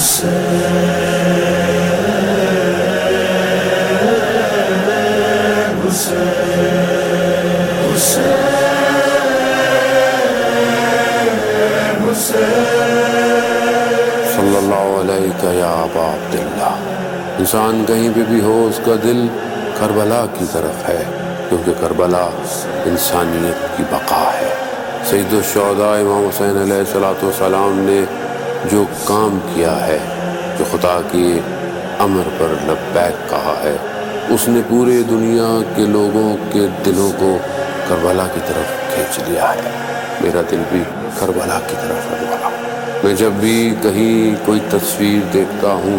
صلی اللہ علیہ یا ابا عبداللہ انسان کہیں پہ بھی ہو، اس کا دل کربلا کی طرف ہے، کیونکہ کربلا انسانیت کی بقا ہے۔ سید الشہداء امام حسین علیہ السلاۃ والسلام نے جو کام کیا ہے، جو خدا کی امر پر لبیک کہا ہے، اس نے پورے دنیا کے لوگوں کے دلوں کو کربلا کی طرف کھینچ لیا ہے۔ میرا دل بھی کربلا کی طرف ہے۔ میں جب بھی کہیں کوئی تصویر دیکھتا ہوں،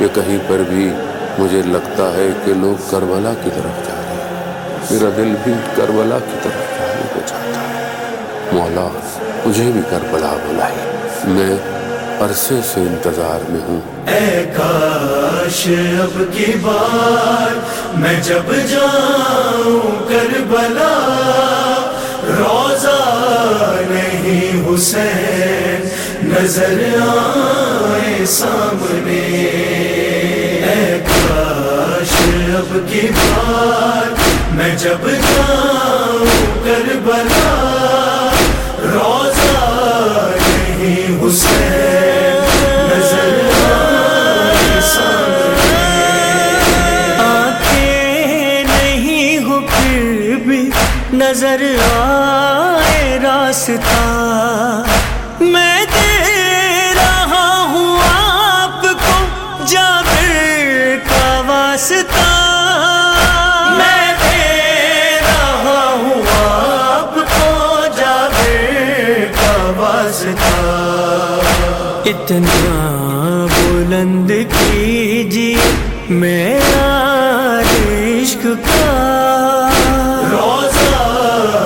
یا کہیں پر بھی مجھے لگتا ہے کہ لوگ کربلا کی طرف جا رہے ہیں۔ میرا دل بھی کربلا کی طرف جانے کو چاہتا ہے۔ مولا، مجھے بھی کربلا بلائی میں عرصے سے انتظار میں ہوں۔ اے کاش اب کی بار میں جب جاؤں کربلا، روزہ نہیں حسین، نظر آئے سامنے۔ اے کاش اب کی بار میں جب جاؤں اتنا بلند کیجیے میرا عشق کا۔ روزہ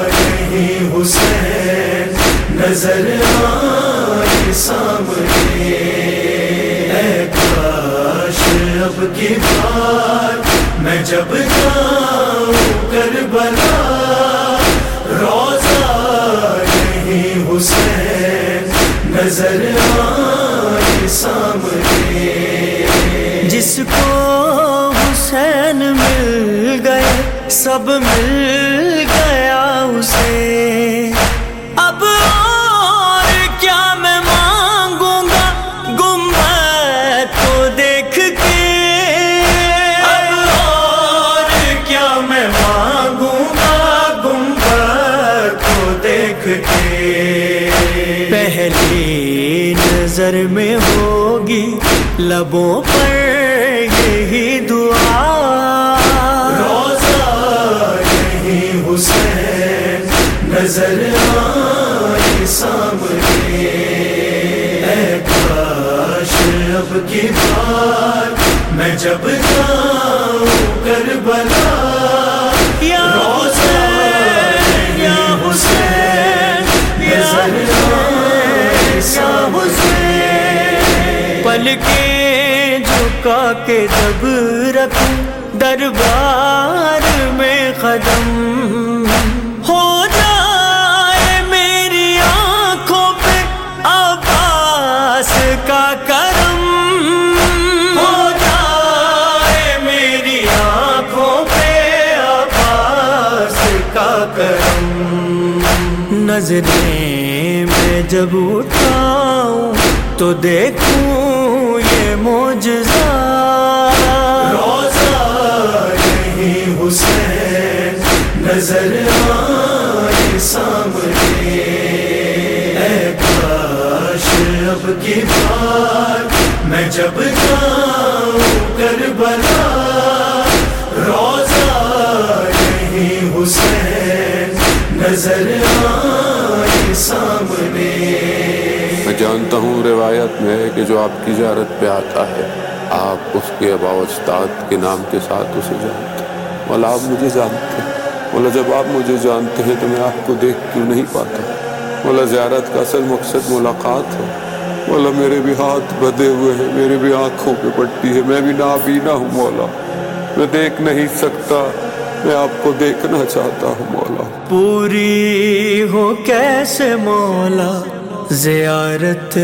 نہیں حسین، نظر آئے سامنے۔ اے کاش اب کی بار میں جب جاؤں کربلا۔ روزہ نہیں حسین، نظر آئے سب مل گیا اسے۔ اب اور کیا میں مانگوں گا؟ گنبد کو دیکھ کے۔ اب اور کیا میں مانگوں گا؟ گنبد کو دیکھ کے۔ پہلی نظر میں ہوگی لبوں پر یہی دعا۔ نظر آئے سامنے اے کاش اب کی بار میں جب جاؤں کربلا یا روزہ یا حسین نظر آئے سامنے۔ پل کے جھکا کے دب رکھوں دربار نظریں میں جب اٹھاؤں تو دیکھوں یہ معجزہ۔ روزہ نہیں حسین، نظر آئے سامنے۔ اے کاش اب کی بار میں جب جاؤں کربلا۔ روزہ نہیں حسین، نظر آئے سامنے۔ میں جانتا ہوں روایت میں ہے کہ جو آپ کی زیارت پہ آتا ہے، آپ اس کے ابا استاد کے نام کے ساتھ اسے جانتے ہیں۔ مولا، آپ مجھے جانتے ہیں۔ مولا، جب آپ مجھے جانتے ہیں تو میں آپ کو دیکھ کیوں نہیں پاتا؟ مولا، زیارت کا اصل مقصد ملاقات ہے۔ مولا، میرے بھی ہاتھ بدے ہوئے ہیں میرے بھی آنکھوں پہ پٹی ہے۔ میں بھی نابینا ہوں، مولا۔ میں دیکھ نہیں سکتا۔ میں آپ کو دیکھنا چاہتا ہوں، مولا۔ پوری ہو کیسے مولا، زیارت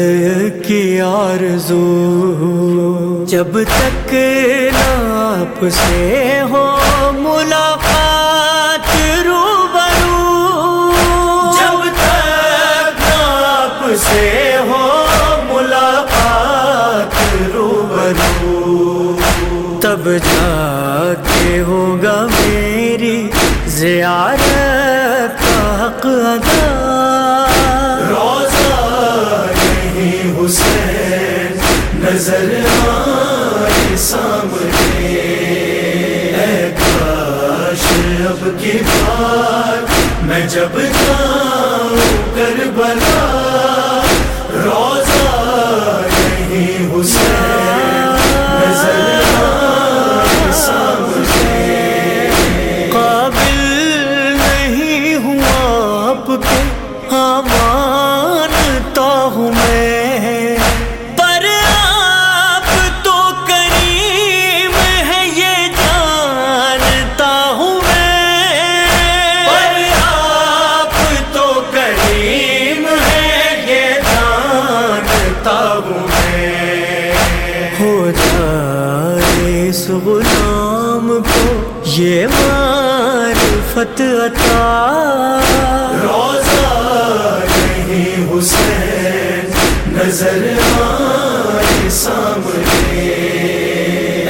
کی آرزو۔ جب تک آپ سے ہو ملاقات روبرو۔ جب تک آپ سے ہو ملاقات روبرو۔ تب جا کے ہوگا زیارت کا حق ادا۔ روزہ نہیں حسین نظر آئے سامنے۔ اے کاش اب کی بات میں جب جاؤں ہو جائے اس غلام کو یہ معرفت عطا روزہ نہیں حسین نظر آئے سامنے۔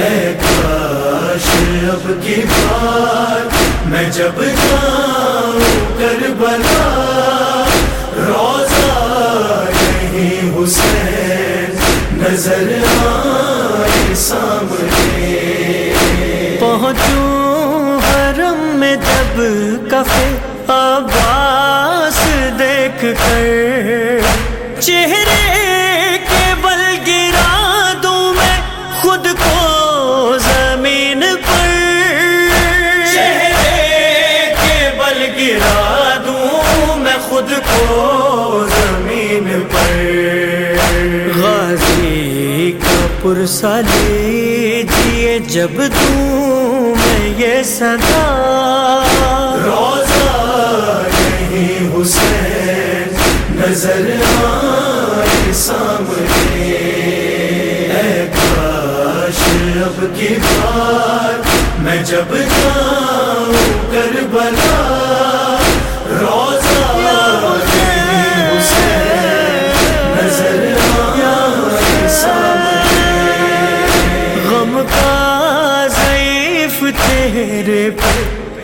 اے کاش اب کی بات میں جب جاؤں کفے عباس دیکھ کر چہرے کے بل گرا دوں میں خود کو زمین پر۔ چہرے کے بل گرا دوں میں خود کو زمین پر۔ غازی کا پرسا لیجیے جب دوں یہ صدا روزہ نہیں حسین، نظر آئے سامنے۔ اے کاش اب کی بات میں جب جاؤں کربلا۔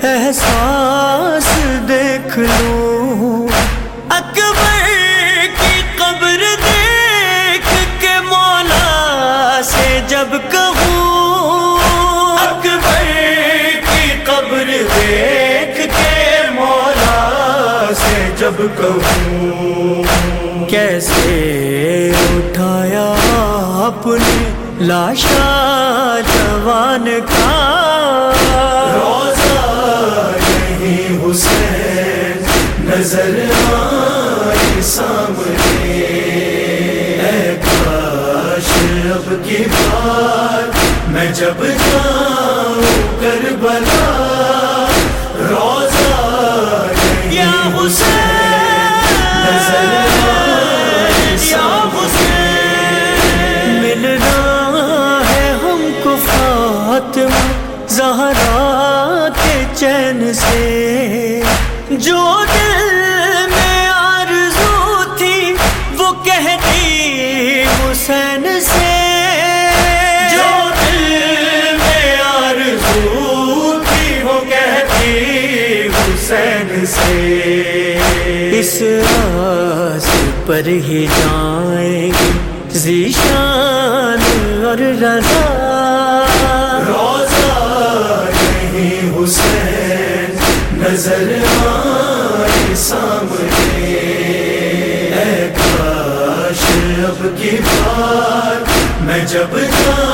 احساس دیکھ لوں۔ اکبر کی قبر دیکھ کے مولا سے جب کہوں۔ اکبر کی قبر دیکھ کے مولا سے جب کہوں۔ کیسے اٹھایا آپ نے لاشا جوان کا نظر آئے سامنے اے کاش اب کی بات میں جب جاؤں کربلا روزہ یا حسین نظر آئے سامنے ملنا ہے ہم کو فاطمہ زہرا کے چین سے جو دل میں آرزو تھی، وہ کہتی حسین سے۔ جو دل میں آرزو تھی، وہ کہتی حسین سے۔ اس آس پر ہی جائیں گے ذیشان اور رضا۔ روزہ نہیں حسین نظر آئے سامنے اے کاش اب کی بات میں جب جاؤں